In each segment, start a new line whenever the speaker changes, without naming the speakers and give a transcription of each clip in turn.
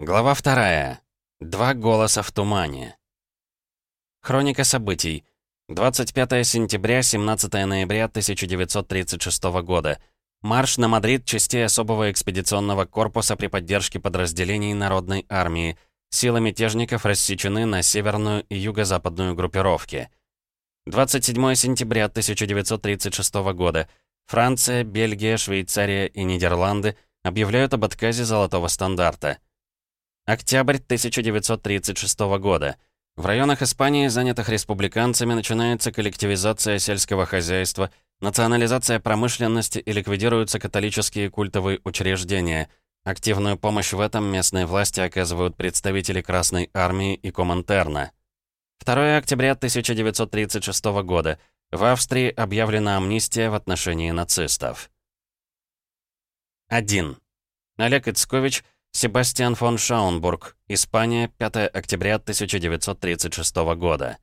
Глава вторая. Два голоса в тумане. Хроника событий. 25 сентября, 17 ноября 1936 года. Марш на Мадрид частей особого экспедиционного корпуса при поддержке подразделений Народной армии. Силы мятежников рассечены на северную и юго-западную группировки. 27 сентября 1936 года. Франция, Бельгия, Швейцария и Нидерланды объявляют об отказе золотого стандарта. Октябрь 1936 года. В районах Испании, занятых республиканцами, начинается коллективизация сельского хозяйства, национализация промышленности и ликвидируются католические культовые учреждения. Активную помощь в этом местные власти оказывают представители Красной Армии и Коминтерна. 2 октября 1936 года. В Австрии объявлена амнистия в отношении нацистов. 1. Олег Ицкович – Себастьян фон Шаунбург, Испания, 5 октября 1936 года.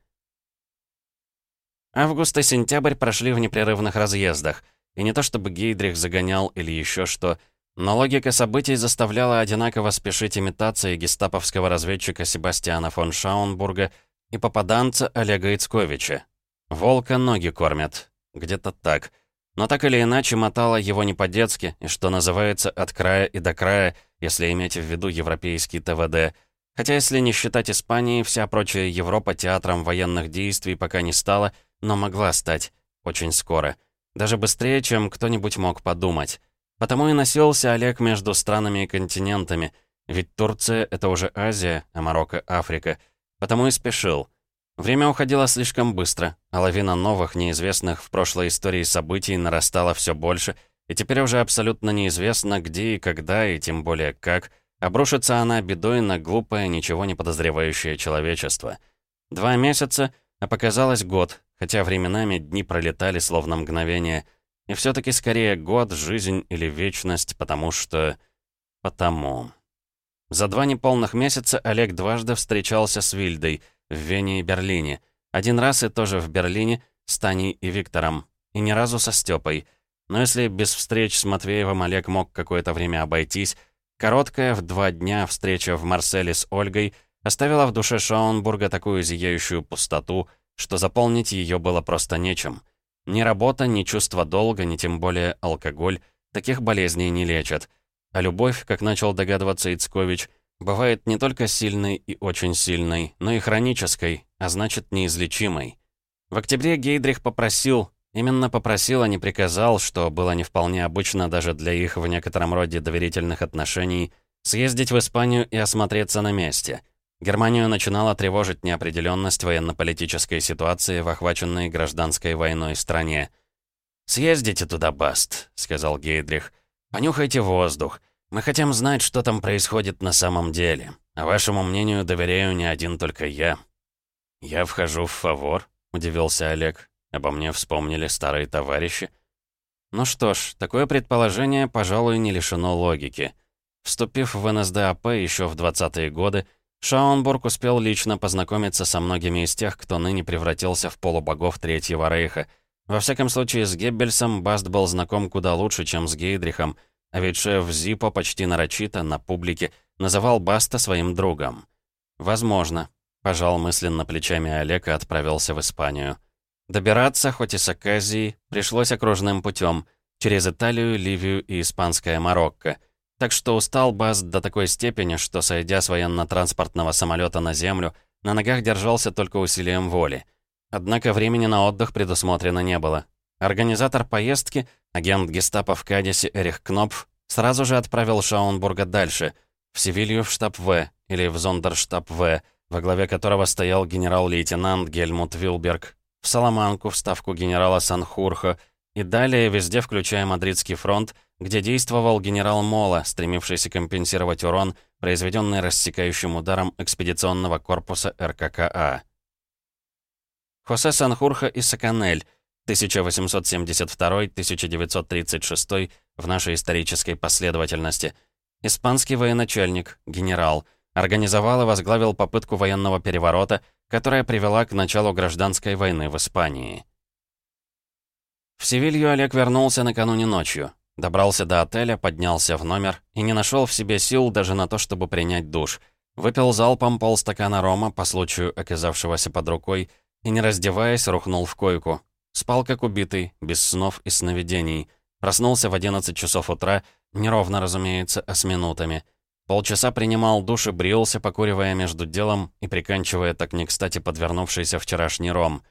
Август и сентябрь прошли в непрерывных разъездах. И не то чтобы Гейдрих загонял или еще что, но логика событий заставляла одинаково спешить имитации гестаповского разведчика Себастьяна фон Шаунбурга и попаданца Олега Ицковича. Волка ноги кормят. Где-то так. Но так или иначе мотало его не по-детски, и что называется от края и до края, если иметь в виду европейский ТВД. Хотя если не считать Испании, вся прочая Европа театром военных действий пока не стала, но могла стать. Очень скоро. Даже быстрее, чем кто-нибудь мог подумать. Потому и носился Олег между странами и континентами. Ведь Турция — это уже Азия, а Марокко — Африка. Потому и спешил. Время уходило слишком быстро, а лавина новых, неизвестных в прошлой истории событий нарастала все больше, и теперь уже абсолютно неизвестно, где и когда, и тем более как, обрушится она бедой на глупое, ничего не подозревающее человечество. Два месяца, а показалось год, хотя временами дни пролетали словно мгновение, и все таки скорее год, жизнь или вечность, потому что... потому... За два неполных месяца Олег дважды встречался с Вильдой — в Вене и Берлине. Один раз и тоже в Берлине с Таней и Виктором. И ни разу со Стёпой. Но если без встреч с Матвеевым Олег мог какое-то время обойтись, короткая в два дня встреча в Марселе с Ольгой оставила в душе Шаунбурга такую зияющую пустоту, что заполнить ее было просто нечем. Ни работа, ни чувство долга, ни тем более алкоголь таких болезней не лечат. А любовь, как начал догадываться Ицкович, — бывает не только сильной и очень сильной, но и хронической, а значит неизлечимой. В октябре Гейдрих попросил, именно попросил, а не приказал, что было не вполне обычно даже для их в некотором роде доверительных отношений, съездить в Испанию и осмотреться на месте. Германию начинала тревожить неопределенность военно-политической ситуации в охваченной гражданской войной стране. «Съездите туда, Баст», — сказал Гейдрих. «Понюхайте воздух. Мы хотим знать, что там происходит на самом деле. А вашему мнению доверяю не один только я». «Я вхожу в фавор», — удивился Олег. «Обо мне вспомнили старые товарищи». Ну что ж, такое предположение, пожалуй, не лишено логики. Вступив в НСДАП еще в 20-е годы, Шаунбург успел лично познакомиться со многими из тех, кто ныне превратился в полубогов Третьего Рейха. Во всяком случае, с Геббельсом Баст был знаком куда лучше, чем с Гейдрихом — а ведь шеф Зипо почти нарочито, на публике, называл Баста своим другом. «Возможно», — пожал мысленно плечами Олег и отправился в Испанию. Добираться, хоть и с Аказии, пришлось окружным путем, через Италию, Ливию и Испанское Марокко. Так что устал Баст до такой степени, что, сойдя с военно-транспортного самолета на землю, на ногах держался только усилием воли. Однако времени на отдых предусмотрено не было. Организатор поездки, агент гестапо в Кадисе Эрих Кнопф, сразу же отправил Шаунбурга дальше, в Севилью в штаб В, или в Зондерштаб В, во главе которого стоял генерал-лейтенант Гельмут Вилберг, в Саламанку в ставку генерала Санхурха, и далее везде, включая Мадридский фронт, где действовал генерал Мола, стремившийся компенсировать урон, произведенный рассекающим ударом экспедиционного корпуса РККА. Хосе Санхурха и Саканель — 1872-1936 в нашей исторической последовательности. Испанский военачальник, генерал, организовал и возглавил попытку военного переворота, которая привела к началу гражданской войны в Испании. В Севилью Олег вернулся накануне ночью. Добрался до отеля, поднялся в номер и не нашел в себе сил даже на то, чтобы принять душ. Выпил залпом полстакана рома по случаю оказавшегося под рукой и, не раздеваясь, рухнул в койку. Спал как убитый, без снов и сновидений. Проснулся в 11 часов утра, неровно, разумеется, а с минутами. Полчаса принимал душ и брился, покуривая между делом и приканчивая так не кстати подвернувшийся вчерашний ром.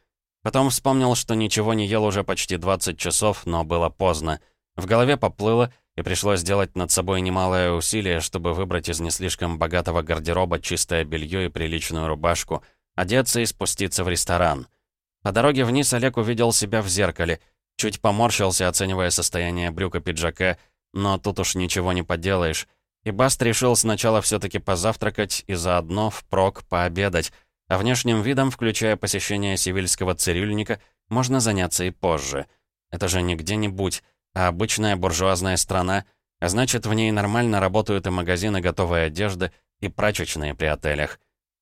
Потом вспомнил, что ничего не ел уже почти 20 часов, но было поздно. В голове поплыло, и пришлось сделать над собой немалое усилие, чтобы выбрать из не слишком богатого гардероба чистое белье и приличную рубашку, одеться и спуститься в ресторан. По дороге вниз Олег увидел себя в зеркале, чуть поморщился, оценивая состояние брюка пиджака, но тут уж ничего не поделаешь. И Баст решил сначала все таки позавтракать и заодно впрок пообедать, а внешним видом, включая посещение сивильского цирюльника, можно заняться и позже. Это же не где-нибудь, а обычная буржуазная страна, а значит, в ней нормально работают и магазины готовой одежды, и прачечные при отелях.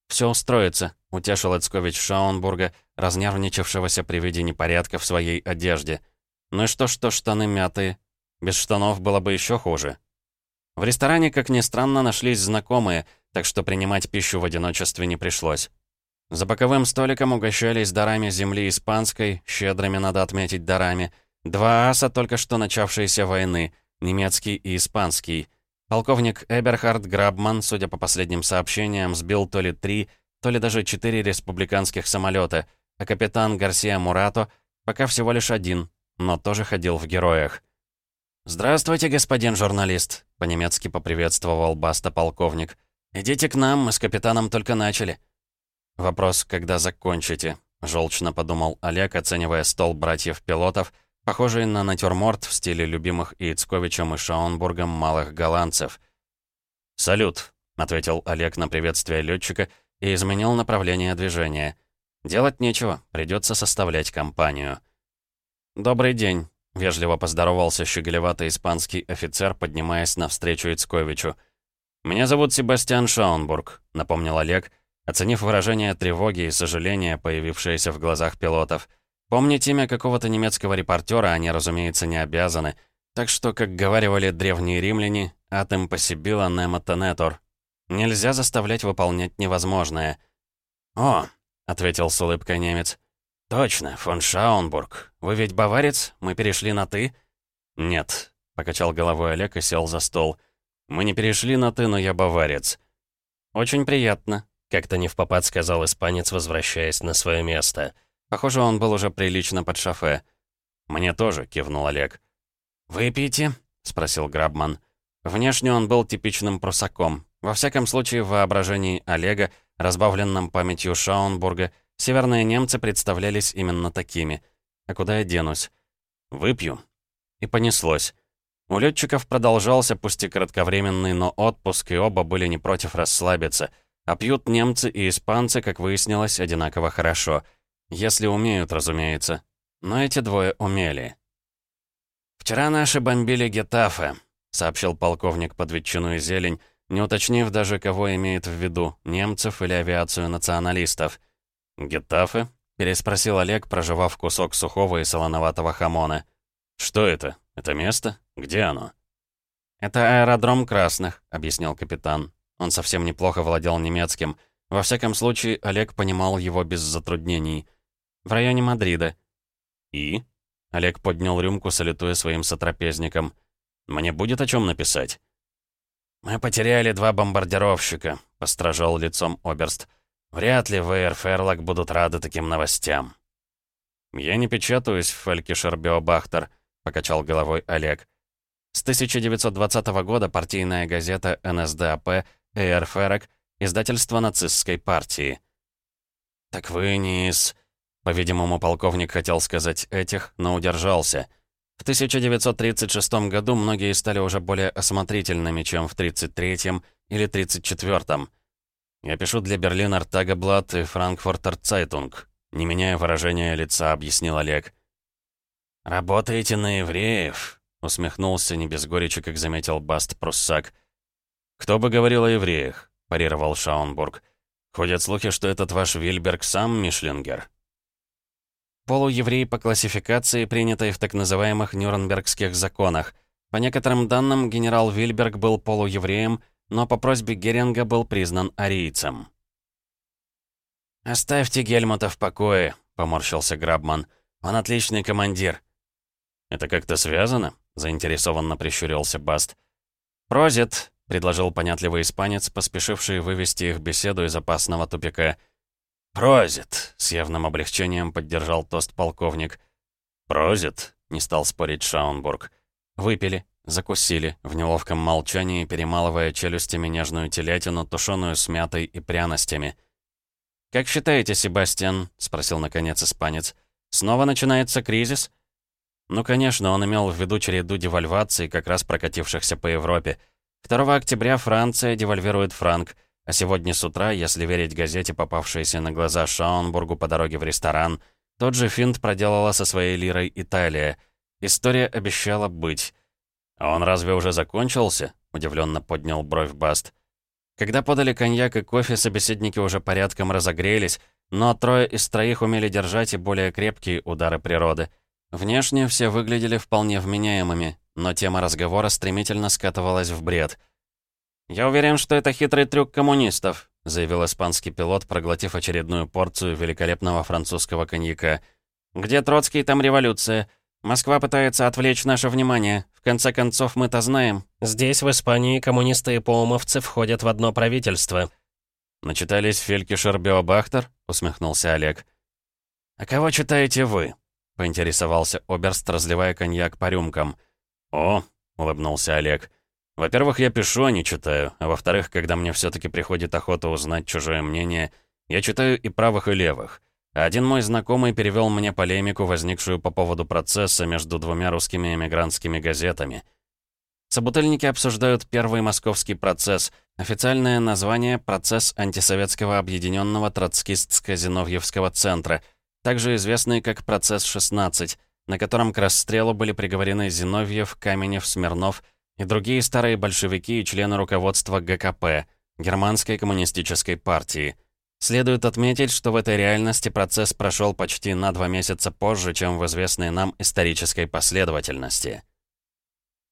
«Все устроится», — утешил Эцкович Шаунбурга, разнервничавшегося при виде непорядка в своей одежде. «Ну и что, что штаны мятые? Без штанов было бы еще хуже». В ресторане, как ни странно, нашлись знакомые, так что принимать пищу в одиночестве не пришлось. За боковым столиком угощались дарами земли испанской, щедрыми, надо отметить, дарами — Два аса только что начавшейся войны, немецкий и испанский. Полковник Эберхард Грабман, судя по последним сообщениям, сбил то ли три, то ли даже четыре республиканских самолета, а капитан Гарсия Мурато пока всего лишь один, но тоже ходил в героях. «Здравствуйте, господин журналист», — по-немецки поприветствовал Баста полковник. «Идите к нам, мы с капитаном только начали». «Вопрос, когда закончите», — желчно подумал Олег, оценивая стол братьев-пилотов — похожий на натюрморт в стиле любимых Яцковичем и Шаунбургом малых голландцев. «Салют», — ответил Олег на приветствие летчика и изменил направление движения. «Делать нечего, придется составлять компанию». «Добрый день», — вежливо поздоровался щеголеватый испанский офицер, поднимаясь навстречу Ицковичу. «Меня зовут Себастьян Шаунбург», — напомнил Олег, оценив выражение тревоги и сожаления, появившееся в глазах пилотов. Помнить имя какого-то немецкого репортера они, разумеется, не обязаны. Так что, как говаривали древние римляне, «атем посибила немо тенетор». Нельзя заставлять выполнять невозможное. «О», — ответил с улыбкой немец, — «точно, фон Шаунбург. Вы ведь баварец? Мы перешли на «ты»?» «Нет», — покачал головой Олег и сел за стол. «Мы не перешли на «ты», но я баварец». «Очень приятно», — как-то не в попад сказал испанец, возвращаясь на свое место. «Я Похоже, он был уже прилично под шофе. «Мне тоже», — кивнул Олег. «Выпьете?» — спросил Грабман. Внешне он был типичным прусаком. Во всяком случае, в воображении Олега, разбавленном памятью Шаунбурга, северные немцы представлялись именно такими. А куда я денусь? «Выпью». И понеслось. У летчиков продолжался, пусть и кратковременный, но отпуск, и оба были не против расслабиться. А пьют немцы и испанцы, как выяснилось, одинаково хорошо — если умеют, разумеется. Но эти двое умели. «Вчера наши бомбили Гетафе», — сообщил полковник под ветчину и зелень, не уточнив даже, кого имеет в виду, немцев или авиацию националистов. «Гетафе?» — переспросил Олег, проживав кусок сухого и солоноватого хамона. «Что это? Это место? Где оно?» «Это аэродром Красных», — объяснил капитан. Он совсем неплохо владел немецким. Во всяком случае, Олег понимал его без затруднений — в районе Мадрида». «И?» Олег поднял рюмку, салютуя своим сотрапезником. «Мне будет о чем написать?» «Мы потеряли два бомбардировщика», — постражал лицом Оберст. «Вряд ли ВР Ферлок будут рады таким новостям». «Я не печатаюсь в Беобахтер», — покачал головой Олег. С 1920 года партийная газета НСДАП «Эйер Ферлаг» издательство нацистской партии. «Так вы не из...» По-видимому, полковник хотел сказать этих, но удержался. В 1936 году многие стали уже более осмотрительными, чем в 1933 или 1934. Я пишу для Берлинер Тагеблат и Франкфуртер Цайтунг. Не меняя выражения лица, объяснил Олег. «Работаете на евреев?» — усмехнулся не без горечи, как заметил Баст Пруссак. «Кто бы говорил о евреях?» — парировал Шаунбург. «Ходят слухи, что этот ваш Вильберг сам Мишлингер». Полуеврей по классификации, принятой в так называемых Нюрнбергских законах. По некоторым данным, генерал Вильберг был полуевреем, но по просьбе Геринга был признан арийцем. «Оставьте Гельмута в покое», — поморщился Грабман. «Он отличный командир».
«Это как-то связано?» — заинтересованно прищурился Баст.
«Прозит», — предложил понятливый испанец, поспешивший вывести их беседу из опасного тупика.
«Прозит», — с явным облегчением поддержал тост полковник.
«Прозит», — не стал спорить Шаунбург. Выпили, закусили, в неловком молчании перемалывая челюстями нежную телятину, тушеную с мятой и пряностями. «Как считаете, Себастьян?» — спросил наконец испанец. «Снова начинается кризис?» Ну, конечно, он имел в виду череду девальваций, как раз прокатившихся по Европе. 2 октября Франция девальвирует франк, а сегодня с утра, если верить газете, попавшейся на глаза Шаунбургу по дороге в ресторан, тот же финт проделала со своей лирой Италия — История обещала быть. «А он разве уже закончился?» — удивленно поднял бровь Баст. Когда подали коньяк и кофе, собеседники уже порядком разогрелись, но трое из троих умели держать и более крепкие удары природы. Внешне все выглядели вполне вменяемыми, но тема разговора стремительно скатывалась в бред. «Я уверен, что это хитрый трюк коммунистов», заявил испанский пилот, проглотив очередную порцию великолепного французского коньяка. «Где Троцкий, там революция. Москва пытается отвлечь наше внимание. В конце концов, мы-то знаем. Здесь, в Испании, коммунисты и поумовцы входят в одно правительство».
«Начитались Фелькишер Биобахтер?» — усмехнулся Олег.
«А кого читаете вы?» — поинтересовался Оберст, разливая коньяк по рюмкам.
«О!» — улыбнулся Олег. «Во-первых, я пишу, а не читаю. А во-вторых, когда мне все таки приходит охота узнать чужое мнение, я читаю и правых, и левых. Один мой знакомый перевел мне полемику, возникшую по поводу процесса между двумя русскими эмигрантскими газетами. Собутыльники обсуждают первый московский процесс, официальное название «Процесс антисоветского объединенного троцкистско-зиновьевского центра», также известный как «Процесс 16», на котором к расстрелу были приговорены Зиновьев, Каменев, Смирнов и другие старые большевики и члены руководства ГКП, Германской коммунистической партии – Следует отметить, что в этой реальности процесс прошел почти на два месяца позже, чем в известной нам исторической последовательности.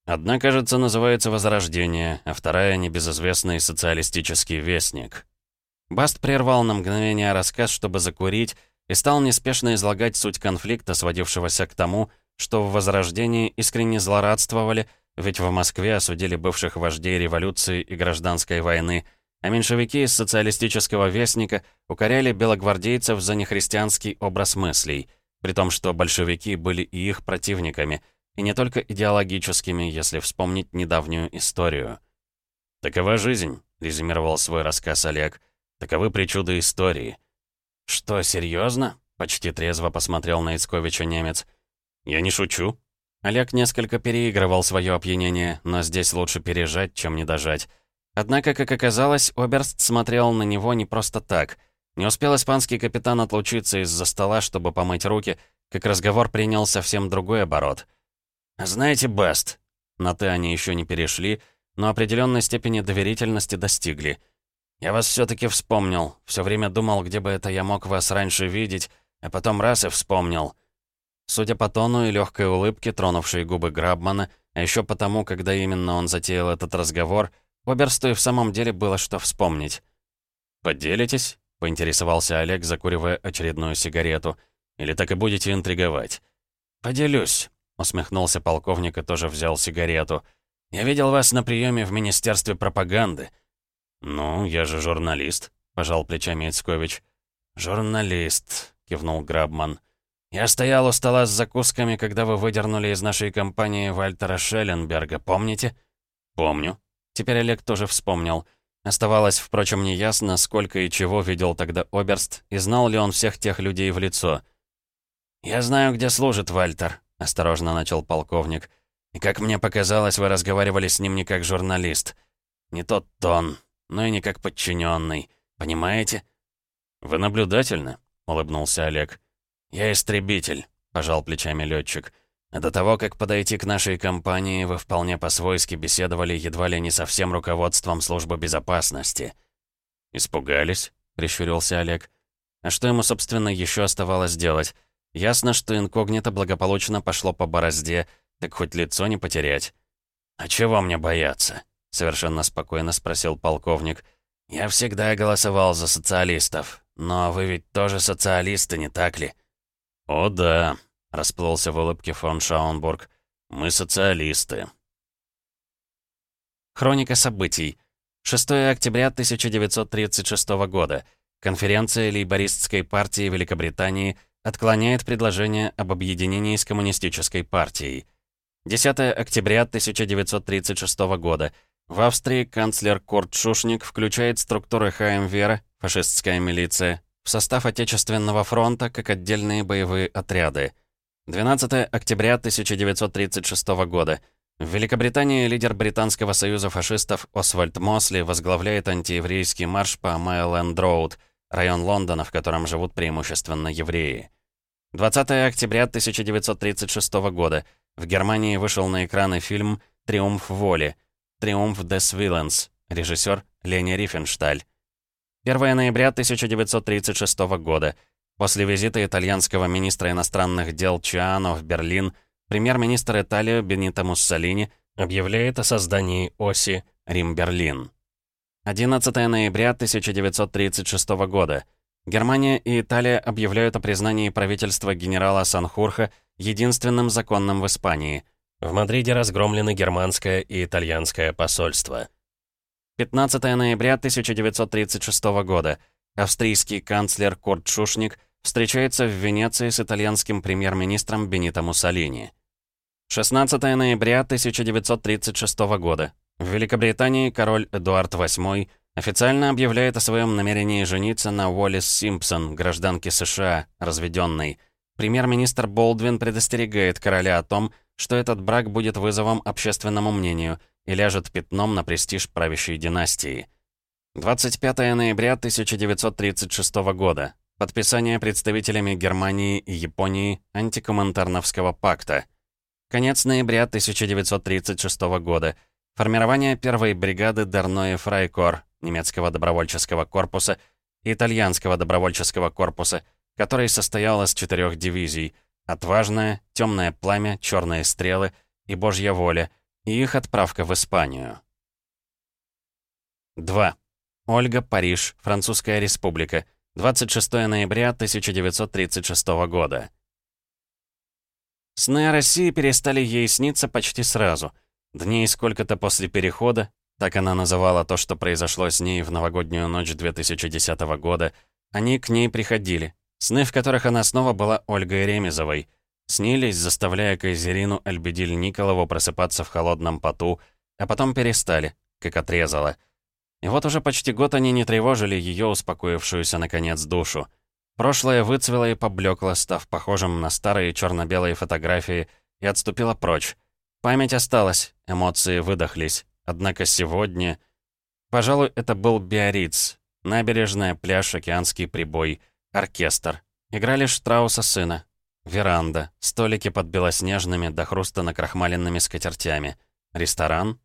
Одна, кажется, называется «Возрождение», а вторая — небезызвестный социалистический вестник. Баст прервал на мгновение рассказ, чтобы закурить, и стал неспешно излагать суть конфликта, сводившегося к тому, что в Возрождении искренне злорадствовали, ведь в Москве осудили бывших вождей революции и гражданской войны — а меньшевики из социалистического вестника укоряли белогвардейцев за нехристианский образ мыслей, при том, что большевики были и их противниками, и не только идеологическими, если вспомнить недавнюю историю. «Такова жизнь», — резюмировал свой рассказ Олег. «Таковы причуды истории». «Что, серьезно? почти трезво посмотрел на Ицковича немец. «Я не шучу». Олег несколько переигрывал свое опьянение, но здесь лучше пережать, чем не дожать. Однако, как оказалось, Оберст смотрел на него не просто так. Не успел испанский капитан отлучиться из-за стола, чтобы помыть руки, как разговор принял совсем другой оборот. «Знаете, Бест...» На «ты» они еще не перешли, но определенной степени доверительности достигли. «Я вас все таки вспомнил. Все время думал, где бы это я мог вас раньше видеть, а потом раз и вспомнил». Судя по тону и легкой улыбке, тронувшей губы Грабмана, а еще потому, когда именно он затеял этот разговор — Оберсту и в самом деле было что вспомнить. «Поделитесь?» — поинтересовался Олег, закуривая очередную сигарету. «Или так и будете интриговать?» «Поделюсь», — усмехнулся полковник и тоже взял сигарету. «Я видел вас на приеме в Министерстве пропаганды». «Ну, я же журналист», — пожал плечами Ицкович. «Журналист», — кивнул Грабман. «Я стоял у стола с закусками, когда вы выдернули из нашей компании Вальтера Шелленберга, помните?» «Помню», Теперь Олег тоже вспомнил. Оставалось, впрочем, неясно, сколько и чего видел тогда Оберст, и знал ли он всех тех людей в лицо. «Я знаю, где служит Вальтер», — осторожно начал полковник. «И как мне показалось, вы разговаривали с ним не как журналист. Не тот тон, но и не как подчиненный. Понимаете?» «Вы наблюдательны», — улыбнулся Олег. «Я истребитель», — пожал плечами летчик. До того, как подойти к нашей компании, вы вполне по-свойски беседовали едва ли не со всем руководством службы безопасности». «Испугались?» — прищурился Олег. «А что ему, собственно, еще оставалось делать? Ясно, что инкогнито благополучно пошло по борозде, так хоть лицо не потерять». «А чего мне бояться?» — совершенно спокойно спросил полковник. «Я всегда голосовал за социалистов. Но вы ведь тоже социалисты, не так ли?»
«О да», — расплылся в улыбке фон Шаунбург. «Мы социалисты».
Хроника событий. 6 октября 1936 года. Конференция лейбористской партии Великобритании отклоняет предложение об объединении с коммунистической партией. 10 октября 1936 года. В Австрии канцлер Курт Шушник включает структуры ХМВР, фашистская милиция, в состав Отечественного фронта как отдельные боевые отряды. 12 октября 1936 года. В Великобритании лидер Британского союза фашистов Освальд Мосли возглавляет антиеврейский марш по Майленд-Роуд, район Лондона, в котором живут преимущественно евреи. 20 октября 1936 года. В Германии вышел на экраны фильм «Триумф воли», «Триумф des Willens», режиссер Лени Рифеншталь. 1 ноября 1936 года. После визита итальянского министра иностранных дел Чиано в Берлин, премьер-министр Италии Бенито Муссолини объявляет о создании оси Рим-Берлин. 11 ноября 1936 года. Германия и Италия объявляют о признании правительства генерала Санхурха единственным законным в Испании. В Мадриде разгромлены германское и итальянское посольство. 15 ноября 1936 года. Австрийский канцлер Курт Шушник встречается в Венеции с итальянским премьер-министром Бенито Муссолини. 16 ноября 1936 года. В Великобритании король Эдуард VIII официально объявляет о своем намерении жениться на Уоллес Симпсон, гражданке США, разведенной. Премьер-министр Болдвин предостерегает короля о том, что этот брак будет вызовом общественному мнению – и ляжет пятном на престиж правящей династии. 25 ноября 1936 года. Подписание представителями Германии и Японии антикоминтерновского пакта. Конец ноября 1936 года. Формирование первой бригады Дерное Фрайкор немецкого добровольческого корпуса и итальянского добровольческого корпуса, который состоял из четырех дивизий «Отважное», «Темное пламя», «Черные стрелы» и «Божья воля», и их отправка в Испанию. 2. Ольга, Париж, Французская республика, 26 ноября 1936 года. Сны о России перестали ей сниться почти сразу. Дней сколько-то после перехода, так она называла то, что произошло с ней в новогоднюю ночь 2010 года, они к ней приходили. Сны, в которых она снова была Ольгой Ремезовой, Снились, заставляя Кайзерину Альбедиль Николову просыпаться в холодном поту, а потом перестали, как отрезало. И вот уже почти год они не тревожили ее успокоившуюся, наконец, душу. Прошлое выцвело и поблекло, став похожим на старые черно-белые фотографии, и отступило прочь. Память осталась, эмоции выдохлись. Однако сегодня... Пожалуй, это был Биориц. Набережная, пляж, океанский прибой, оркестр. Играли Штрауса сына, Веранда, столики под белоснежными до хруста накрахмаленными скатертями. Ресторан.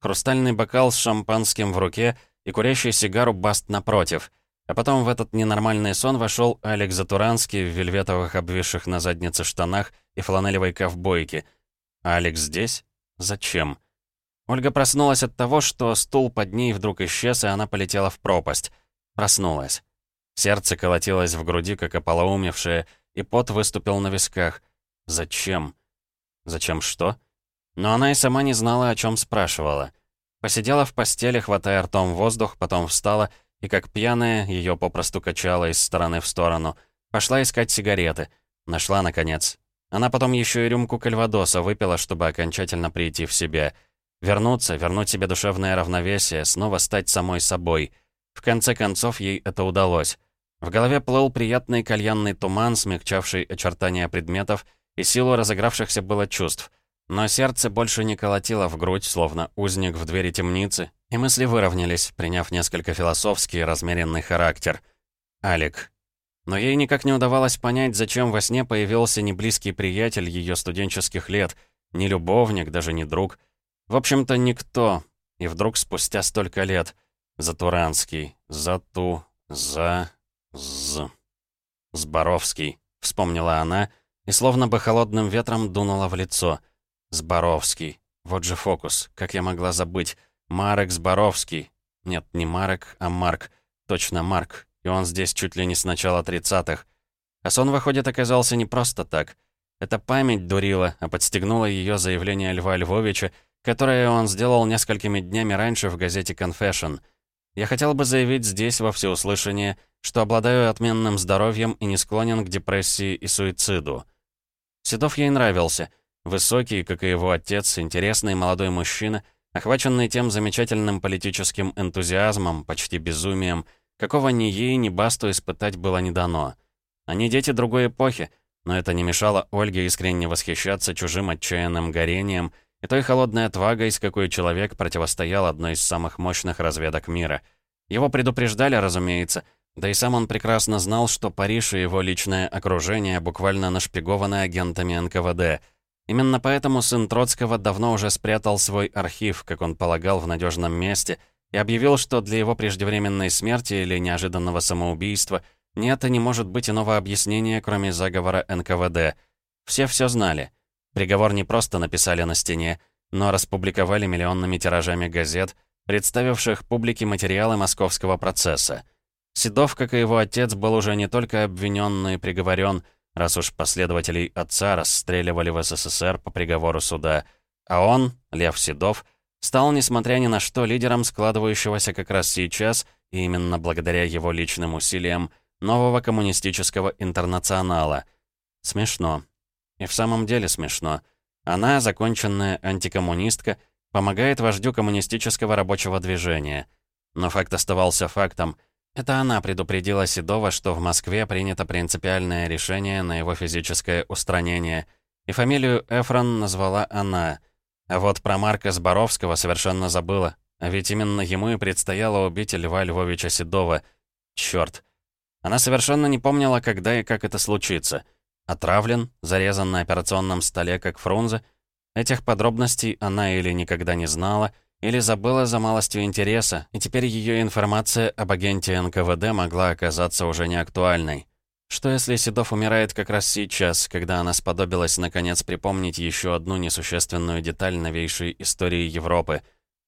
Хрустальный бокал с шампанским в руке и курящий сигару Баст напротив. А потом в этот ненормальный сон вошел Алекс Затуранский в вельветовых обвисших на заднице штанах и фланелевой ковбойке. А Алекс здесь? Зачем? Ольга проснулась от того, что стул под ней вдруг исчез, и она полетела в пропасть. Проснулась. Сердце колотилось в груди, как ополоумевшее, и пот выступил на висках. Зачем? Зачем что? Но она и сама не знала, о чем спрашивала. Посидела в постели, хватая ртом воздух, потом встала, и как пьяная, ее попросту качала из стороны в сторону. Пошла искать сигареты. Нашла, наконец. Она потом еще и рюмку кальвадоса выпила, чтобы окончательно прийти в себя. Вернуться, вернуть себе душевное равновесие, снова стать самой собой. В конце концов, ей это удалось. В голове плыл приятный кальянный туман, смягчавший очертания предметов и силу разыгравшихся было чувств. Но сердце больше не колотило в грудь, словно узник в двери темницы, и мысли выровнялись, приняв несколько философский и размеренный характер. Алик. Но ей никак не удавалось понять, зачем во сне появился неблизкий приятель ее студенческих лет, не любовник, даже не друг. В общем-то, никто. И вдруг спустя столько лет. Затуранский, Зату, За... «З... Зборовский», — вспомнила она, и словно бы холодным ветром дунула в лицо. «Зборовский.
Вот же фокус. Как я могла забыть? Марек Зборовский. Нет, не Марек, а Марк. Точно, Марк. И он здесь чуть ли не с начала тридцатых. А сон, выходит, оказался не просто так. Это память дурила, а подстегнула ее заявление Льва Львовича, которое он сделал несколькими днями раньше в газете «Confession». Я хотел бы заявить здесь во всеуслышание, что обладаю отменным здоровьем и не склонен к депрессии и суициду. Седов ей нравился. Высокий, как и его отец, интересный молодой мужчина, охваченный тем замечательным политическим энтузиазмом, почти безумием, какого ни ей, ни Басту испытать было не дано. Они дети другой эпохи, но это не мешало Ольге искренне восхищаться чужим отчаянным горением и той холодной отвагой, с какой человек противостоял одной из самых мощных разведок мира. Его предупреждали, разумеется, да и сам он прекрасно знал, что Париж и его личное окружение буквально нашпигованы агентами НКВД. Именно поэтому сын Троцкого давно уже спрятал свой архив, как он полагал, в надежном месте, и объявил, что для его преждевременной смерти или неожиданного самоубийства – нет и не может быть иного объяснения, кроме заговора НКВД. Все все знали. Приговор не просто написали на стене, но распубликовали миллионными тиражами газет, представивших публике материалы московского процесса. Седов, как и его отец, был уже не только обвинен, но и приговорен, раз уж последователей отца расстреливали в СССР по приговору суда. А он, Лев Седов, стал, несмотря ни на что, лидером складывающегося как раз сейчас, и именно благодаря его личным усилиям, нового коммунистического интернационала. Смешно. И в самом деле смешно. Она, законченная антикоммунистка, помогает вождю коммунистического рабочего движения. Но факт оставался фактом. Это она предупредила Седова, что в Москве принято принципиальное решение на его физическое устранение. И фамилию Эфрон назвала она. А вот про Марка Зборовского совершенно забыла. Ведь именно ему и предстояло убить Льва Львовича Седова. Чёрт. Она совершенно не помнила, когда и как это случится. Отравлен, зарезан на операционном столе, как Фрунзе. Этих подробностей она или никогда не знала, или забыла за малостью интереса, и теперь ее информация об агенте НКВД могла оказаться уже неактуальной. Что если Седов умирает как раз сейчас, когда она сподобилась наконец припомнить еще одну несущественную деталь новейшей истории Европы?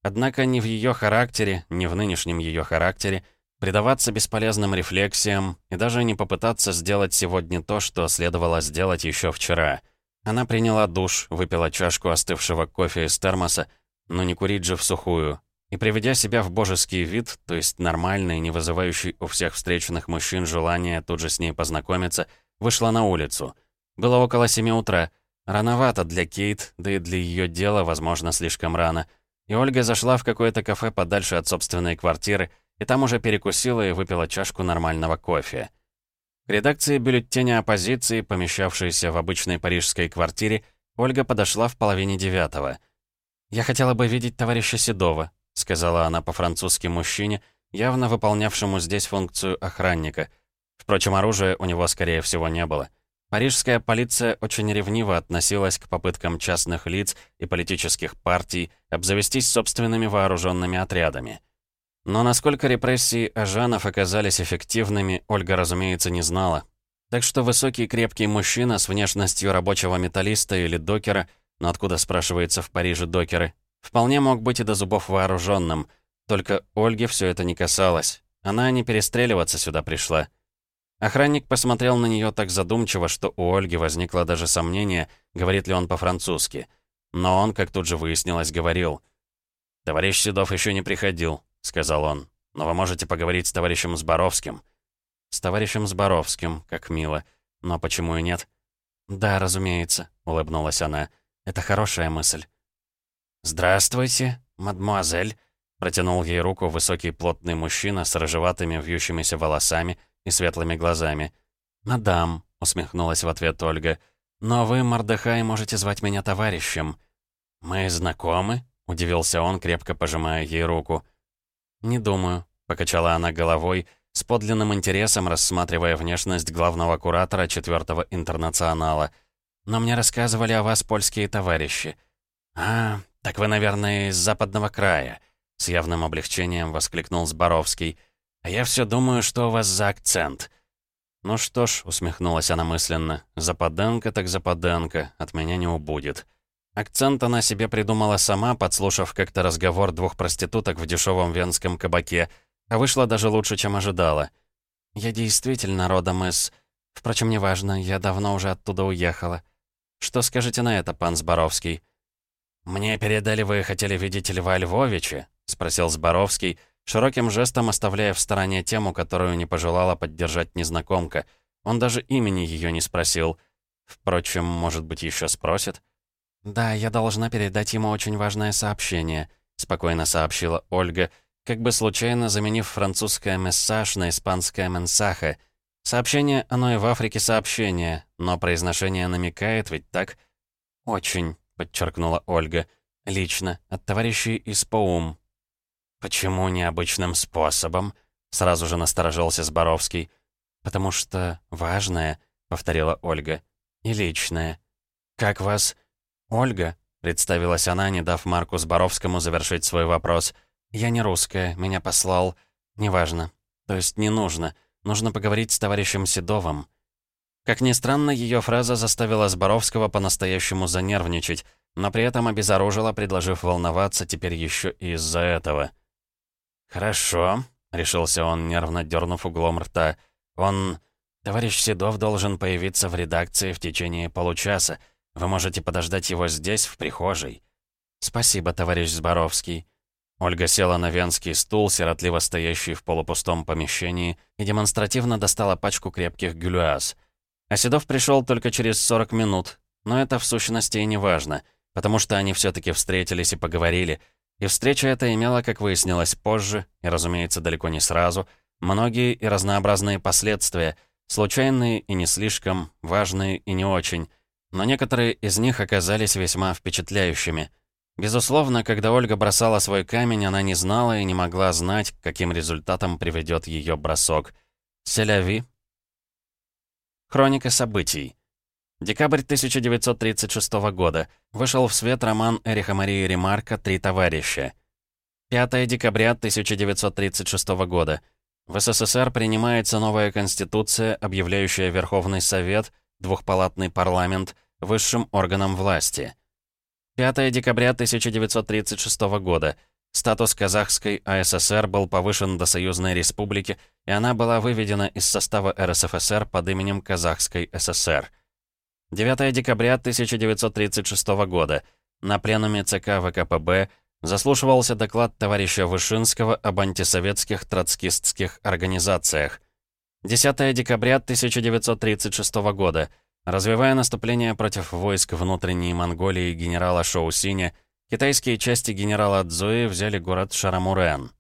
Однако ни в ее характере, ни в нынешнем ее характере — предаваться бесполезным рефлексиям и даже не попытаться сделать сегодня то, что следовало сделать еще вчера. Она приняла душ, выпила чашку остывшего кофе из термоса, но не курить же в сухую, и, приведя себя в божеский вид, то есть нормальный, не вызывающий у всех встреченных мужчин желания тут же с ней познакомиться, вышла на улицу. Было около семи утра. Рановато для Кейт, да и для ее дела, возможно, слишком рано. И Ольга зашла в какое-то кафе подальше от собственной квартиры, и там уже перекусила и выпила чашку нормального кофе. К редакции бюллетеня оппозиции, помещавшейся в обычной парижской квартире, Ольга подошла в половине девятого. «Я хотела бы видеть товарища Седова», — сказала она по-французски мужчине, явно выполнявшему здесь функцию охранника. Впрочем, оружия у него, скорее всего, не было. Парижская полиция очень ревниво относилась к попыткам частных лиц и политических партий обзавестись собственными вооруженными отрядами. Но насколько репрессии Ажанов оказались эффективными, Ольга, разумеется, не знала. Так что высокий крепкий мужчина с внешностью рабочего металлиста или докера, но откуда, спрашивается, в Париже докеры, вполне мог быть и до зубов вооруженным. Только Ольге все это не касалось. Она не перестреливаться сюда пришла. Охранник посмотрел на нее так задумчиво, что у Ольги возникло даже сомнение, говорит ли он по-французски. Но он, как тут же выяснилось, говорил. «Товарищ Седов еще не приходил сказал он. «Но вы можете поговорить с товарищем Зборовским». «С товарищем Зборовским, как мило. Но почему и нет?» «Да, разумеется», — улыбнулась она. «Это хорошая мысль». «Здравствуйте, мадмуазель», — протянул ей руку высокий плотный мужчина с рыжеватыми вьющимися волосами и светлыми глазами. «Мадам», — усмехнулась в ответ Ольга, — «но вы, Мордыхай, можете звать меня товарищем». «Мы знакомы?» — удивился он, крепко пожимая ей руку. «Не думаю», — покачала она головой, с подлинным интересом рассматривая внешность главного куратора четвертого интернационала. «Но мне рассказывали о вас польские товарищи». «А, так вы, наверное, из западного края», — с явным облегчением воскликнул Зборовский. «А я все думаю, что у вас за акцент». «Ну что ж», — усмехнулась она мысленно, — «западенка так западенка, от меня не убудет». Акцент она себе придумала сама, подслушав как-то разговор двух проституток в дешевом венском кабаке, а вышло даже лучше, чем ожидала. «Я действительно родом из...» Впрочем, неважно, я давно уже оттуда уехала. Что скажете на это, пан Зборовский?» «Мне передали, вы хотели видеть Льва Львовича?» — спросил Зборовский, широким жестом оставляя в стороне тему, которую не пожелала поддержать незнакомка. Он даже имени ее не спросил. Впрочем, может быть, еще спросит. «Да, я должна передать ему очень важное сообщение», — спокойно сообщила Ольга, как бы случайно заменив французское «мессаж» на испанское «менсаха». Сообщение, оно и в Африке сообщение, но произношение намекает, ведь так? «Очень», — подчеркнула Ольга. «Лично, от товарищей из ПОУМ». «Почему необычным способом?» — сразу же насторожился Зборовский. «Потому что важное», — повторила Ольга. «И личное». «Как вас...» «Ольга», — представилась она, не дав Марку Зборовскому завершить свой вопрос. «Я не русская, меня послал...» «Неважно. То есть не нужно. Нужно поговорить с товарищем Седовым». Как ни странно, ее фраза заставила Зборовского по-настоящему занервничать, но при этом обезоружила, предложив волноваться теперь еще и из-за этого. «Хорошо», — решился он, нервно дернув углом рта. «Он... Товарищ Седов должен появиться в редакции в течение получаса. Вы можете подождать его здесь, в прихожей». «Спасибо, товарищ Зборовский». Ольга села на венский стул, сиротливо стоящий в полупустом помещении, и демонстративно достала пачку крепких гюлюаз — а пришел только через 40 минут, но это в сущности и не важно, потому что они все таки встретились и поговорили, и встреча эта имела, как выяснилось позже, и, разумеется, далеко не сразу, многие и разнообразные последствия, случайные и не слишком, важные и не очень, но некоторые из них оказались весьма впечатляющими. Безусловно, когда Ольга бросала свой камень, она не знала и не могла знать, каким результатам приведет ее бросок. «Селяви», Хроника событий. Декабрь 1936 года. Вышел в свет роман Эриха Марии Ремарка «Три товарища». 5 декабря 1936 года. В СССР принимается новая конституция, объявляющая Верховный Совет, двухпалатный парламент, высшим органом власти. 5 декабря 1936 года. Статус казахской АССР был повышен до союзной республики, и она была выведена из состава РСФСР под именем Казахской ССР. 9 декабря 1936 года. На пленуме ЦК ВКПБ заслушивался доклад товарища Вышинского об антисоветских троцкистских организациях. 10 декабря 1936 года. Развивая наступление против войск внутренней Монголии генерала Шоусиня, Китайские части генерала Цзуи взяли город Шарамурен.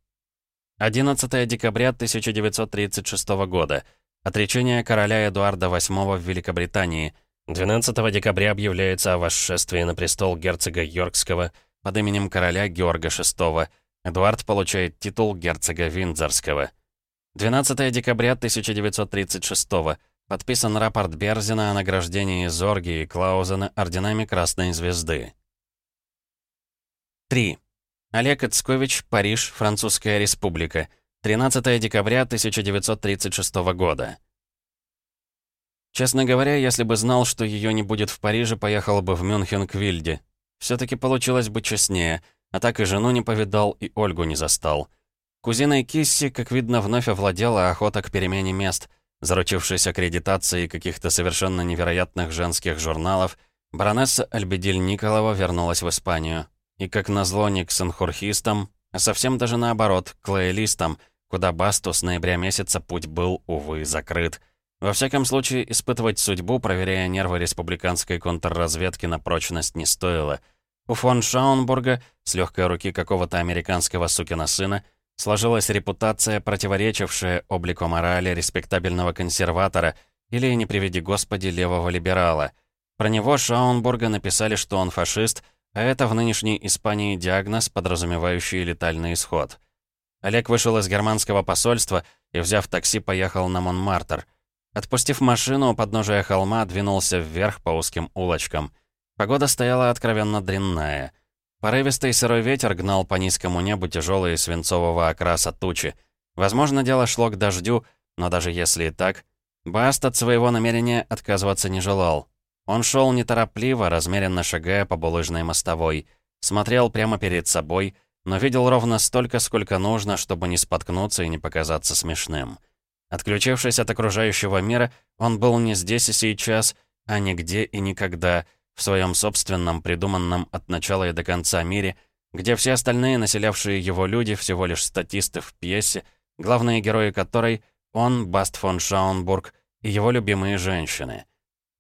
11 декабря 1936 года. Отречение короля Эдуарда VIII в Великобритании. 12 декабря объявляется о восшествии на престол герцога Йоркского под именем короля Георга VI. Эдуард получает титул герцога Виндзорского. 12 декабря 1936 Подписан рапорт Берзина о награждении Зорги и Клаузена орденами Красной Звезды. 3. Олег Ицкович, Париж, Французская республика. 13 декабря 1936 года. Честно говоря, если бы знал, что ее не будет в Париже, поехал бы в Мюнхен к Вильде. все таки получилось бы честнее, а так и жену не повидал, и Ольгу не застал. Кузиной Кисси, как видно, вновь овладела охота к перемене мест. Заручившись аккредитацией каких-то совершенно невероятных женских журналов, баронесса Альбедиль Николова вернулась в Испанию. И как назло не к санхурхистам, а совсем даже наоборот, к лоялистам, куда Басту с ноября месяца путь был, увы, закрыт. Во всяком случае, испытывать судьбу, проверяя нервы республиканской контрразведки на прочность не стоило. У фон Шаунбурга, с легкой руки какого-то американского сукина сына, сложилась репутация, противоречившая облику морали респектабельного консерватора или, не приведи господи, левого либерала. Про него Шаунбурга написали, что он фашист — а это в нынешней Испании диагноз, подразумевающий летальный исход. Олег вышел из германского посольства и, взяв такси, поехал на Монмартр. Отпустив машину у подножия холма, двинулся вверх по узким улочкам. Погода стояла откровенно дрянная. Порывистый сырой ветер гнал по низкому небу тяжелые свинцового окраса тучи. Возможно, дело шло к дождю, но даже если и так, Баст от своего намерения отказываться не желал. Он шел неторопливо, размеренно шагая по булыжной мостовой. Смотрел прямо перед собой, но видел ровно столько, сколько нужно, чтобы не споткнуться и не показаться смешным. Отключившись от окружающего мира, он был не здесь и сейчас, а нигде и никогда, в своем собственном, придуманном от начала и до конца мире, где все остальные населявшие его люди всего лишь статисты в пьесе, главные герои которой — он, Баст фон Шаунбург, и его любимые женщины.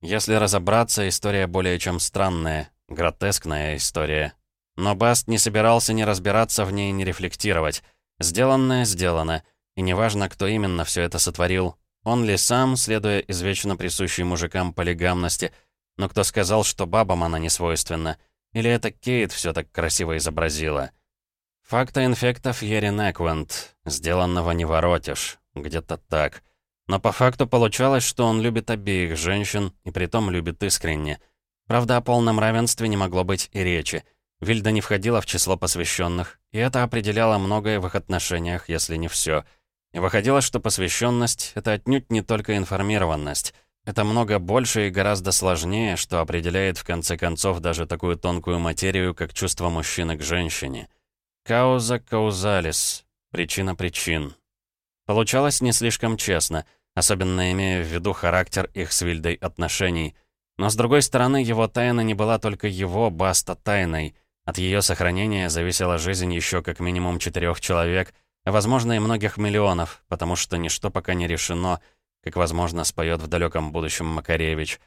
Если разобраться, история более чем странная, гротескная история. Но Баст не собирался ни разбираться в ней, ни рефлектировать. Сделанное сделано, и неважно, кто именно все это сотворил. Он ли сам, следуя извечно присущей мужикам полигамности, но кто сказал, что бабам она не свойственна? Или это Кейт все так красиво изобразила? Факта инфектов Ерин Эквент. Сделанного не воротишь. Где-то так. Но по факту получалось, что он любит обеих женщин, и притом любит искренне. Правда, о полном равенстве не могло быть и речи. Вильда не входила в число посвященных, и это определяло многое в их отношениях, если не все. И выходило, что посвященность — это отнюдь не только информированность. Это много больше и гораздо сложнее, что определяет в конце концов даже такую тонкую материю, как чувство мужчины к женщине. Кауза каузалис. Причина причин. Получалось не слишком честно — особенно имея в виду характер их с Вильдой отношений. Но с другой стороны, его тайна не была только его, Баста, тайной. От ее сохранения зависела жизнь еще как минимум четырех человек, а возможно и многих миллионов, потому что ничто пока не решено, как, возможно, споет в далеком будущем Макаревич.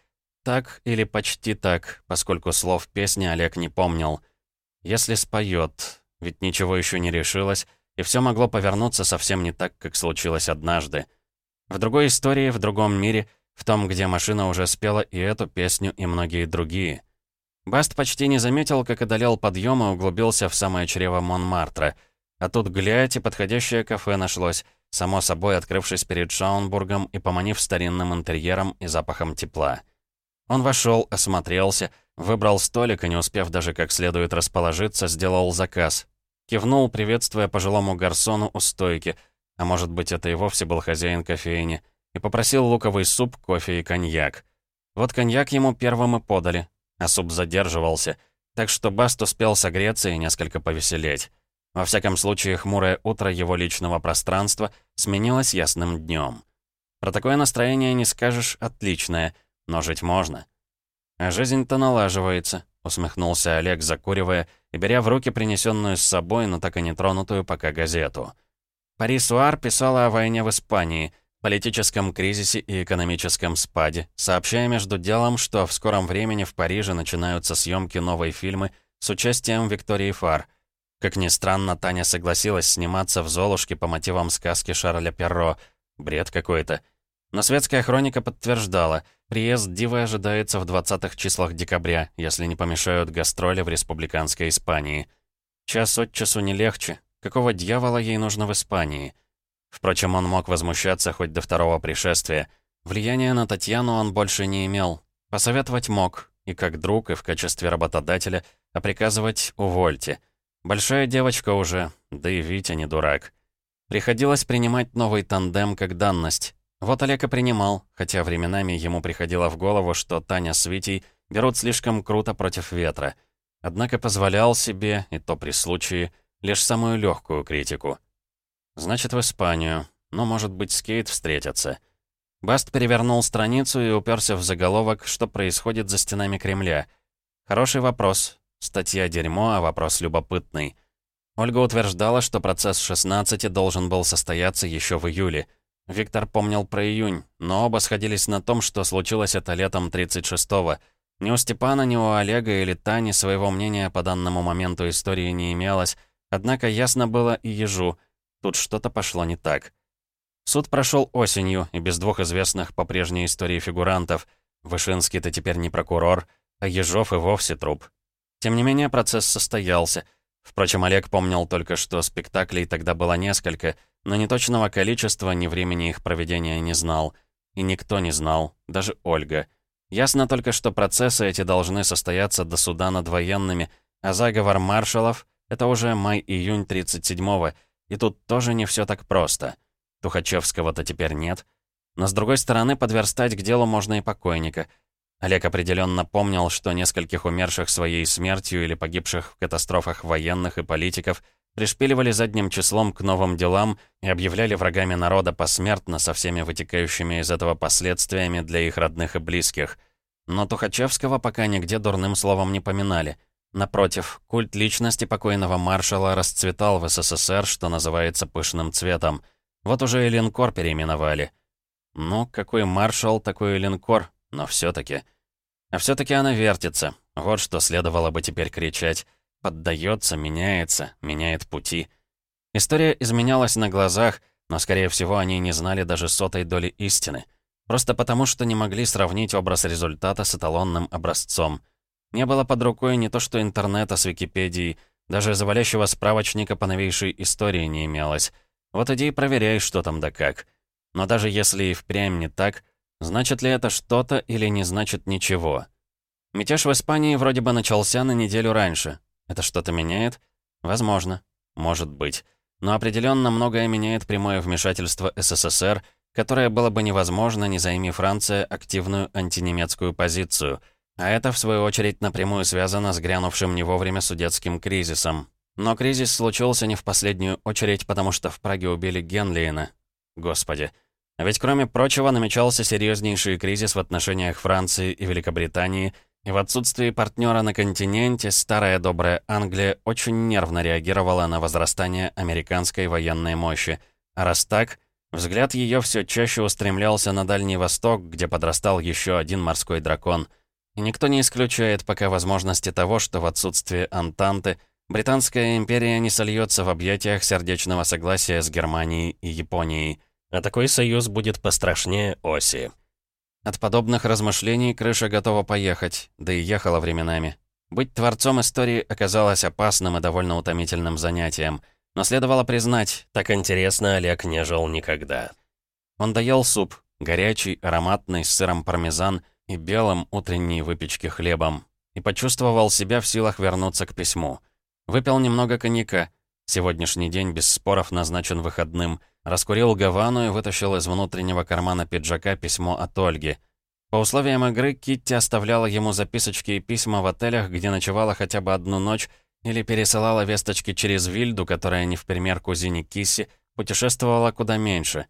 Так или почти так, поскольку слов песни Олег не помнил. Если споет, ведь ничего еще не решилось, и все могло повернуться совсем не так, как случилось однажды. В другой истории, в другом мире, в том, где машина уже спела и эту песню, и многие другие. Баст почти не заметил, как одолел подъем и углубился в самое чрево Монмартра. А тут, глядь, и подходящее кафе нашлось, само собой открывшись перед Шаунбургом и поманив старинным интерьером и запахом тепла. Он вошел, осмотрелся, выбрал столик и, не успев даже как следует расположиться, сделал заказ. Кивнул, приветствуя пожилому гарсону у стойки — а может быть, это и вовсе был хозяин кофейни, и попросил луковый суп, кофе и коньяк. Вот коньяк ему первым и подали, а суп задерживался, так что Баст успел согреться и несколько повеселеть. Во всяком случае, хмурое утро его личного пространства сменилось ясным днем. Про такое настроение не скажешь «отличное», но жить можно. «А жизнь-то налаживается», — усмехнулся Олег, закуривая и беря в руки принесенную с собой, но так и не тронутую пока газету. Пари Суар писала о войне в Испании, политическом кризисе и экономическом спаде, сообщая между делом, что в скором времени в Париже начинаются съемки новой фильмы с участием Виктории Фар. Как ни странно, Таня согласилась сниматься в «Золушке» по мотивам сказки Шарля Перро. Бред какой-то. Но светская хроника подтверждала, приезд Дивы ожидается в 20-х числах декабря, если не помешают гастроли в республиканской Испании. Час от часу не легче, Какого дьявола ей нужно в Испании? Впрочем, он мог возмущаться хоть до второго пришествия. Влияния на Татьяну он больше не имел. Посоветовать мог, и как друг, и в качестве работодателя, а приказывать «увольте». Большая девочка уже, да и Витя не дурак. Приходилось принимать новый тандем как данность. Вот Олег и принимал, хотя временами ему приходило в голову, что Таня с Витей берут слишком круто против ветра. Однако позволял себе, и то при случае, Лишь самую легкую критику. Значит, в Испанию. Но, может быть, с Кейт встретятся. Баст перевернул страницу и уперся в заголовок, что происходит за стенами Кремля. Хороший вопрос. Статья «Дерьмо», а вопрос любопытный. Ольга утверждала, что процесс 16 должен был состояться еще в июле. Виктор помнил про июнь, но оба сходились на том, что случилось это летом 36-го. Ни у Степана, ни у Олега или Тани своего мнения по данному моменту истории не имелось, Однако ясно было и ежу, тут что-то пошло не так. Суд прошел осенью, и без двух известных по прежней истории фигурантов. Вышинский-то теперь не прокурор, а Ежов и вовсе труп. Тем не менее, процесс состоялся. Впрочем, Олег помнил только, что спектаклей тогда было несколько, но ни точного количества, ни времени их проведения не знал. И никто не знал, даже Ольга. Ясно только, что процессы эти должны состояться до суда над военными, а заговор маршалов это уже май-июнь 37-го, и тут тоже не все так просто. Тухачевского-то теперь нет. Но с другой стороны, подверстать к делу можно и покойника. Олег определенно помнил, что нескольких умерших своей смертью или погибших в катастрофах военных и политиков пришпиливали задним числом к новым делам и объявляли врагами народа посмертно со всеми вытекающими из этого последствиями для их родных и близких. Но Тухачевского пока нигде дурным словом не поминали. Напротив, культ личности покойного маршала расцветал в СССР, что называется пышным цветом. Вот уже и линкор переименовали. Ну, какой маршал, такой и линкор, но все-таки. А все-таки она вертится. Вот что следовало бы теперь кричать. Поддается, меняется, меняет пути. История изменялась на глазах, но, скорее всего, они не знали даже сотой доли истины. Просто потому, что не могли сравнить образ результата с эталонным образцом. Не было под рукой не то что интернета с Википедией, даже завалящего справочника по новейшей истории не имелось. Вот иди и проверяй, что там да как. Но даже если и впрямь не так, Значит ли это что-то или не значит ничего? Мятеж в Испании вроде бы начался на неделю раньше. Это что-то меняет? Возможно. Может быть. Но определенно многое меняет прямое вмешательство СССР, которое было бы невозможно, не займи Франция активную антинемецкую позицию. А это, в свою очередь, напрямую связано с грянувшим не вовремя судетским кризисом. Но кризис случился не в последнюю очередь, потому что в Праге убили Генлиена. Господи. А ведь, кроме прочего, намечался серьезнейший кризис в отношениях Франции и Великобритании, и в отсутствии партнера на континенте старая добрая Англия очень нервно реагировала на возрастание американской военной мощи. А раз так, взгляд ее все чаще устремлялся на Дальний Восток, где подрастал еще один морской дракон. И никто не исключает пока возможности того, что в отсутствие Антанты Британская империя не сольется в объятиях сердечного согласия с Германией и Японией – а такой союз будет пострашнее оси. От подобных размышлений крыша готова поехать, да и ехала временами. Быть творцом истории оказалось опасным и довольно утомительным занятием. Но следовало признать, так интересно Олег не жил никогда. Он доел суп, горячий, ароматный, с сыром пармезан и белым утренней выпечки хлебом, и почувствовал себя в силах вернуться к письму. Выпил немного коньяка. Сегодняшний день без споров назначен выходным, Раскурил Гавану и вытащил из внутреннего кармана пиджака письмо от Ольги. По условиям игры Китти оставляла ему записочки и письма в отелях, где ночевала хотя бы одну ночь, или пересылала весточки через Вильду, которая не в пример кузине Кисси, путешествовала куда меньше.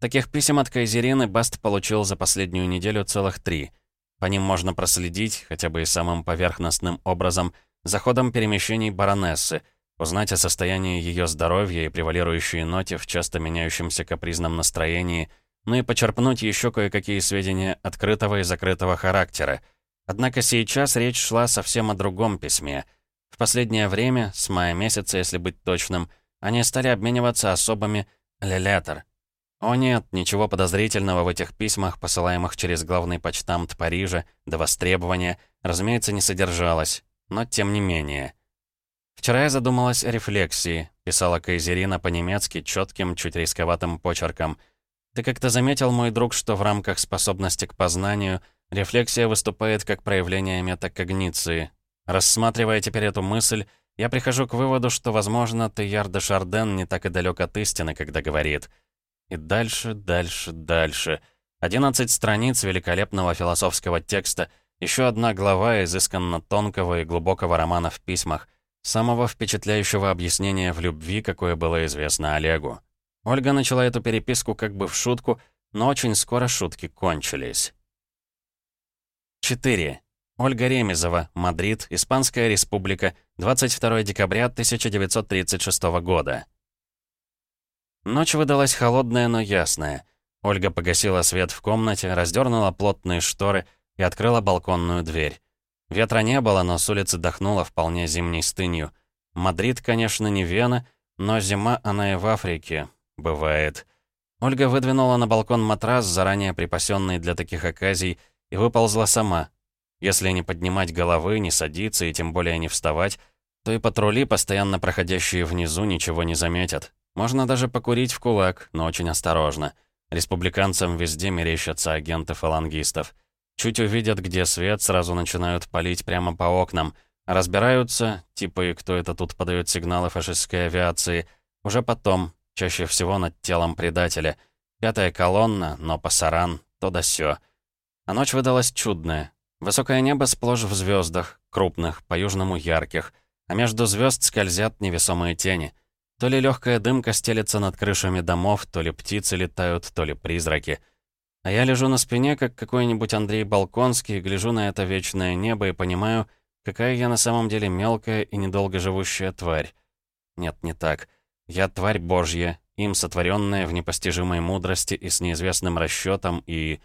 Таких писем от Кайзерины Баст получил за последнюю неделю целых три. По ним можно проследить, хотя бы и самым поверхностным образом, за ходом перемещений баронессы, узнать о состоянии ее здоровья и превалирующей ноте в часто меняющемся капризном настроении, ну и почерпнуть еще кое-какие сведения открытого и закрытого характера. Однако сейчас речь шла совсем о другом письме. В последнее время, с мая месяца, если быть точным, они стали обмениваться особыми «лелятор». О нет, ничего подозрительного в этих письмах, посылаемых через главный почтамт Парижа, до востребования, разумеется, не содержалось, но тем не менее. «Вчера я задумалась о рефлексии», — писала Кайзерина по-немецки четким, чуть рисковатым почерком. «Ты как-то заметил, мой друг, что в рамках способности к познанию рефлексия выступает как проявление метакогниции. Рассматривая теперь эту мысль, я прихожу к выводу, что, возможно, Теяр де Шарден не так и далек от истины, когда говорит. И дальше, дальше, дальше. Одиннадцать страниц великолепного философского текста, еще одна глава изысканно тонкого и глубокого романа в письмах — Самого впечатляющего объяснения в любви, какое было известно Олегу. Ольга начала эту переписку как бы в шутку, но очень скоро шутки кончились. 4. Ольга Ремезова, Мадрид, Испанская республика, 22 декабря 1936 года. Ночь выдалась холодная, но ясная. Ольга погасила свет в комнате, раздернула плотные шторы и открыла балконную дверь. Ветра не было, но с улицы дохнуло вполне зимней стынью. Мадрид, конечно, не Вена, но зима она и в Африке. Бывает. Ольга выдвинула на балкон матрас, заранее припасенный для таких оказий, и выползла сама. Если не поднимать головы, не садиться и тем более не вставать, то и патрули, постоянно проходящие внизу, ничего не заметят. Можно даже покурить в кулак, но очень осторожно. Республиканцам везде мерещатся агенты фалангистов. Чуть увидят, где свет, сразу начинают палить прямо по окнам. Разбираются, типа и кто это тут подает сигналы фашистской авиации. Уже потом, чаще всего над телом предателя. Пятая колонна, но пасаран, то да сё. А ночь выдалась чудная. Высокое небо сплошь в звездах, крупных, по-южному ярких, а между звезд скользят невесомые тени. То ли легкая дымка стелется над крышами домов, то ли птицы летают, то ли призраки. А я лежу на спине, как какой-нибудь Андрей Балконский, гляжу на это вечное небо и понимаю, какая я на самом деле мелкая и недолго живущая тварь. Нет, не так. Я тварь божья, им сотворенная в непостижимой мудрости и с неизвестным расчетом, и...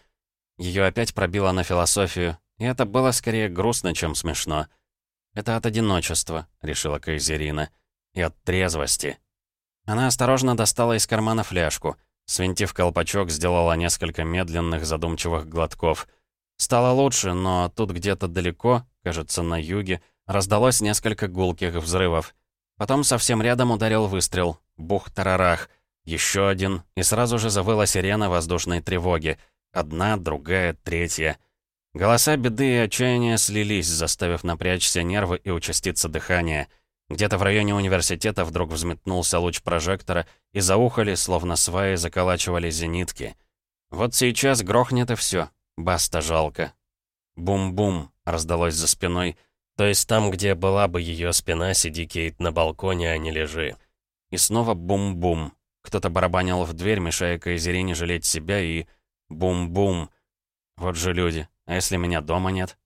Ее опять пробило на философию, и это было скорее грустно, чем смешно. «Это от одиночества», — решила Кайзерина, — «и от трезвости». Она осторожно достала из кармана фляжку. Свинтив колпачок, сделала несколько медленных, задумчивых глотков. Стало лучше, но тут где-то далеко, кажется, на юге, раздалось несколько гулких взрывов. Потом совсем рядом ударил выстрел. Бух-тарарах. Еще один, и сразу же завыла сирена воздушной тревоги. Одна, другая, третья. Голоса беды и отчаяния слились, заставив напрячься нервы и участиться дыхание. Где-то в районе университета вдруг взметнулся луч прожектора, и заухали, словно сваи заколачивали зенитки. Вот сейчас грохнет и все. Баста жалко. Бум-бум раздалось за спиной. То есть там, где была бы ее спина, сиди Кейт на балконе, а не лежи. И снова бум-бум. Кто-то барабанил в дверь, мешая Кайзерине жалеть себя, и... Бум-бум. Вот же люди. А если меня дома нет?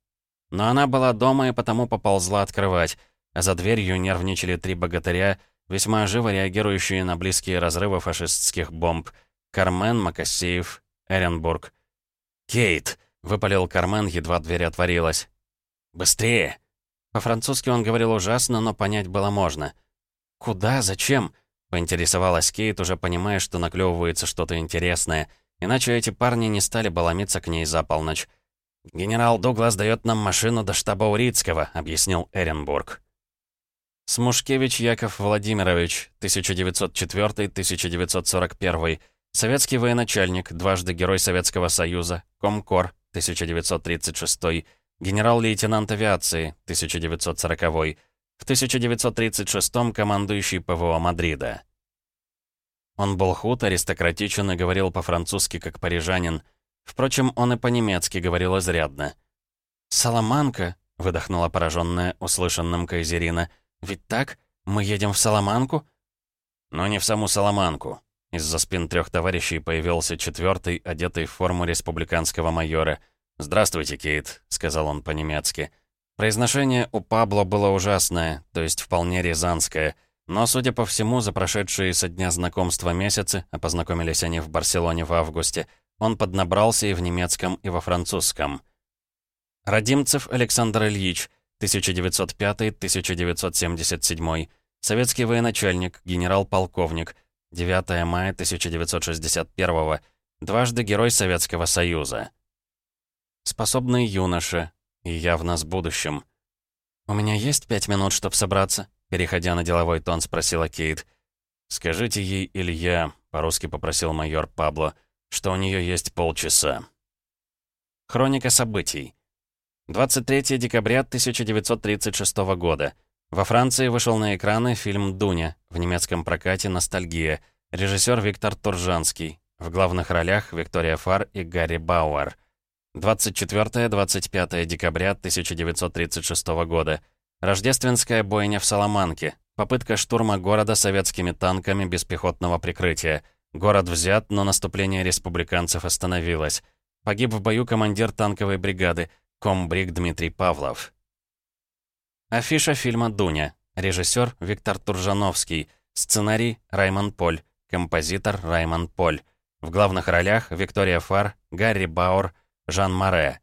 Но она была дома и потому поползла открывать. А за дверью нервничали три богатыря, весьма живо реагирующие на близкие разрывы фашистских бомб. Кармен, Макасеев, Эренбург. «Кейт!» — выпалил Кармен, едва дверь отворилась. «Быстрее!» По-французски он говорил ужасно, но понять было можно. «Куда? Зачем?» Поинтересовалась Кейт, уже понимая, что наклевывается что-то интересное. Иначе эти парни не стали бы ломиться к ней за полночь. «Генерал Дуглас дает нам машину до штаба Урицкого», — объяснил Эренбург. Смушкевич Яков Владимирович, 1904-1941. Советский военачальник, дважды Герой Советского Союза, Комкор, 1936. Генерал-лейтенант авиации, 1940 в 1936-м командующий ПВО Мадрида. Он был худ, аристократичен и говорил по-французски, как парижанин. Впрочем, он и по-немецки говорил изрядно. «Саламанка?» — выдохнула пораженная услышанным Кайзерина. «Ведь так? Мы едем в Саламанку?» «Но не в саму Саламанку». Из-за спин трех товарищей появился четвертый, одетый в форму республиканского майора. «Здравствуйте, Кейт», — сказал он по-немецки. Произношение у Пабло было ужасное, то есть вполне рязанское. Но, судя по всему, за прошедшие со дня знакомства месяцы, а познакомились они в Барселоне в августе, он поднабрался и в немецком, и во французском. Радимцев Александр Ильич, 1905-1977, советский военачальник, генерал-полковник, 9 мая 1961 дважды Герой Советского Союза. Способный юноша, и явно с будущим. «У меня есть пять минут, чтобы собраться?» Переходя на деловой тон, спросила Кейт. «Скажите ей, Илья», — по-русски попросил майор Пабло, «что у нее есть полчаса». Хроника событий. 23 декабря 1936 года. Во Франции вышел на экраны фильм «Дуня», в немецком прокате «Ностальгия», режиссер Виктор Туржанский, в главных ролях Виктория Фар и Гарри Бауэр. 24-25 декабря 1936 года. Рождественская бойня в Соломанке. Попытка штурма города советскими танками без пехотного прикрытия. Город взят, но наступление республиканцев остановилось. Погиб в бою командир танковой бригады, комбриг Дмитрий Павлов. Афиша фильма «Дуня». Режиссер Виктор Туржановский. Сценарий Раймон Поль. Композитор Раймон Поль. В главных ролях Виктория Фар, Гарри Бауэр, Жан Море.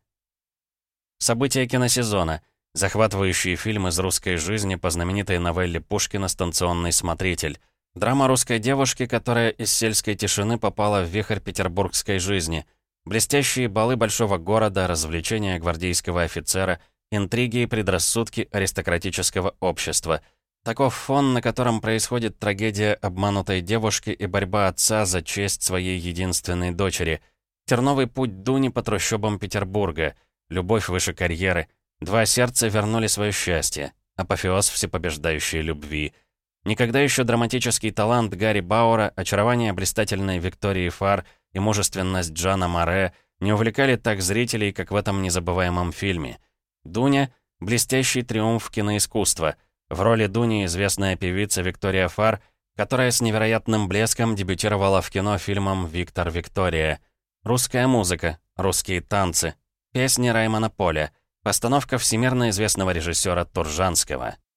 События киносезона. Захватывающие фильмы из русской жизни по знаменитой новелле Пушкина «Станционный смотритель». Драма русской девушки, которая из сельской тишины попала в вихрь петербургской жизни. Блестящие балы большого города, развлечения гвардейского офицера, интриги и предрассудки аристократического общества. Таков фон, на котором происходит трагедия обманутой девушки и борьба отца за честь своей единственной дочери – Терновый путь Дуни по трущобам Петербурга. Любовь выше карьеры. Два сердца вернули свое счастье. Апофеоз всепобеждающей любви. Никогда еще драматический талант Гарри Баура, очарование блистательной Виктории Фар и мужественность Джана Море, не увлекали так зрителей, как в этом незабываемом фильме. Дуня — блестящий триумф киноискусства. В роли Дуни известная певица Виктория Фар, которая с невероятным блеском дебютировала в кино фильмом «Виктор Виктория». Русская музыка, русские танцы, песни Раймона Поля, постановка всемирно известного режиссера Туржанского —